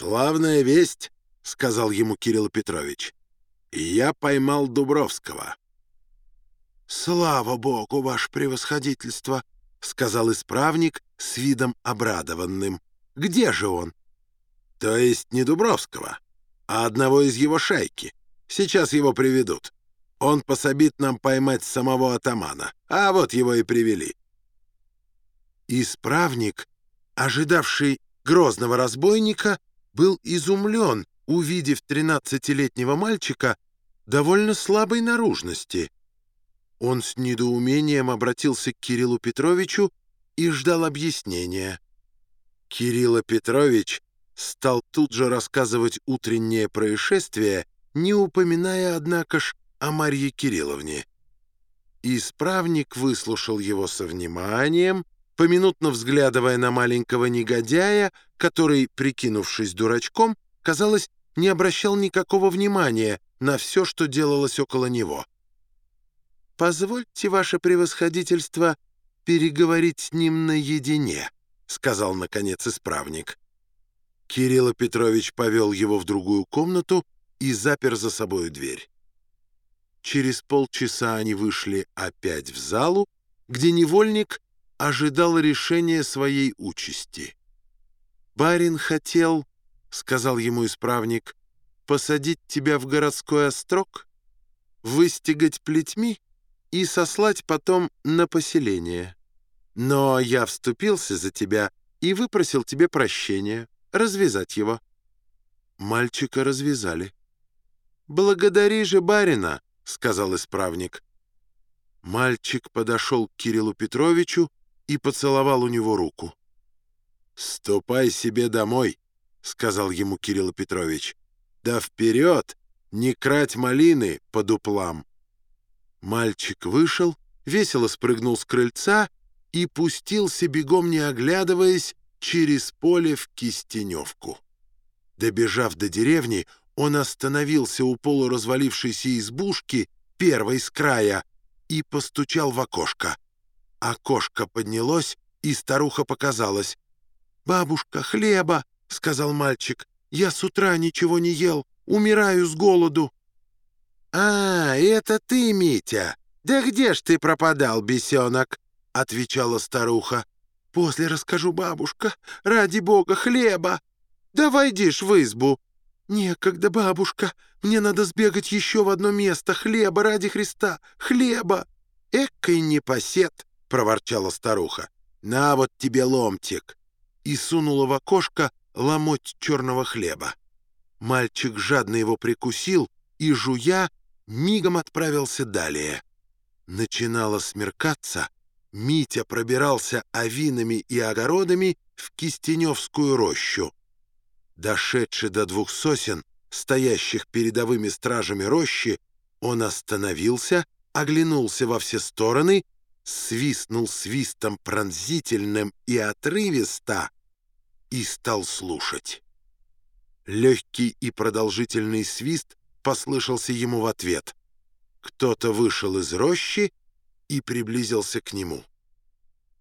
«Славная весть», — сказал ему Кирилл Петрович. «Я поймал Дубровского». «Слава Богу, ваше превосходительство», — сказал исправник с видом обрадованным. «Где же он?» «То есть не Дубровского, а одного из его шайки. Сейчас его приведут. Он пособит нам поймать самого атамана, а вот его и привели». Исправник, ожидавший грозного разбойника, был изумлен, увидев тринадцатилетнего мальчика довольно слабой наружности. Он с недоумением обратился к Кириллу Петровичу и ждал объяснения. Кирилл Петрович стал тут же рассказывать утреннее происшествие, не упоминая, однако ж, о Марье Кирилловне. Исправник выслушал его со вниманием, поминутно взглядывая на маленького негодяя, который, прикинувшись дурачком, казалось, не обращал никакого внимания на все, что делалось около него. «Позвольте, ваше превосходительство, переговорить с ним наедине», — сказал, наконец, исправник. Кирилл Петрович повел его в другую комнату и запер за собою дверь. Через полчаса они вышли опять в залу, где невольник ожидал решения своей участи. «Барин хотел, — сказал ему исправник, — посадить тебя в городской острог, выстегать плетьми и сослать потом на поселение. Но я вступился за тебя и выпросил тебе прощения, развязать его». Мальчика развязали. «Благодари же барина», — сказал исправник. Мальчик подошел к Кириллу Петровичу и поцеловал у него руку. «Ступай себе домой», — сказал ему Кирилл Петрович. «Да вперед! Не крать малины по дуплам!» Мальчик вышел, весело спрыгнул с крыльца и пустился бегом, не оглядываясь, через поле в Кистеневку. Добежав до деревни, он остановился у полуразвалившейся избушки, первой с края, и постучал в окошко. Окошко поднялось, и старуха показалась. «Бабушка, хлеба!» — сказал мальчик. «Я с утра ничего не ел, умираю с голоду». «А, это ты, Митя! Да где ж ты пропадал, бесенок?» — отвечала старуха. «После расскажу, бабушка. Ради бога, хлеба! Да войдишь в избу!» «Некогда, бабушка. Мне надо сбегать еще в одно место. Хлеба ради Христа! Хлеба!» «Экой непосед!» Проворчала старуха. «На вот тебе ломтик!» и сунула в окошко ломоть черного хлеба. Мальчик жадно его прикусил и, жуя, мигом отправился далее. Начинало смеркаться, Митя пробирался овинами и огородами в Кистеневскую рощу. Дошедший до двух сосен, стоящих передовыми стражами рощи, он остановился, оглянулся во все стороны свистнул свистом пронзительным и отрывисто и стал слушать. Легкий и продолжительный свист послышался ему в ответ. Кто-то вышел из рощи и приблизился к нему.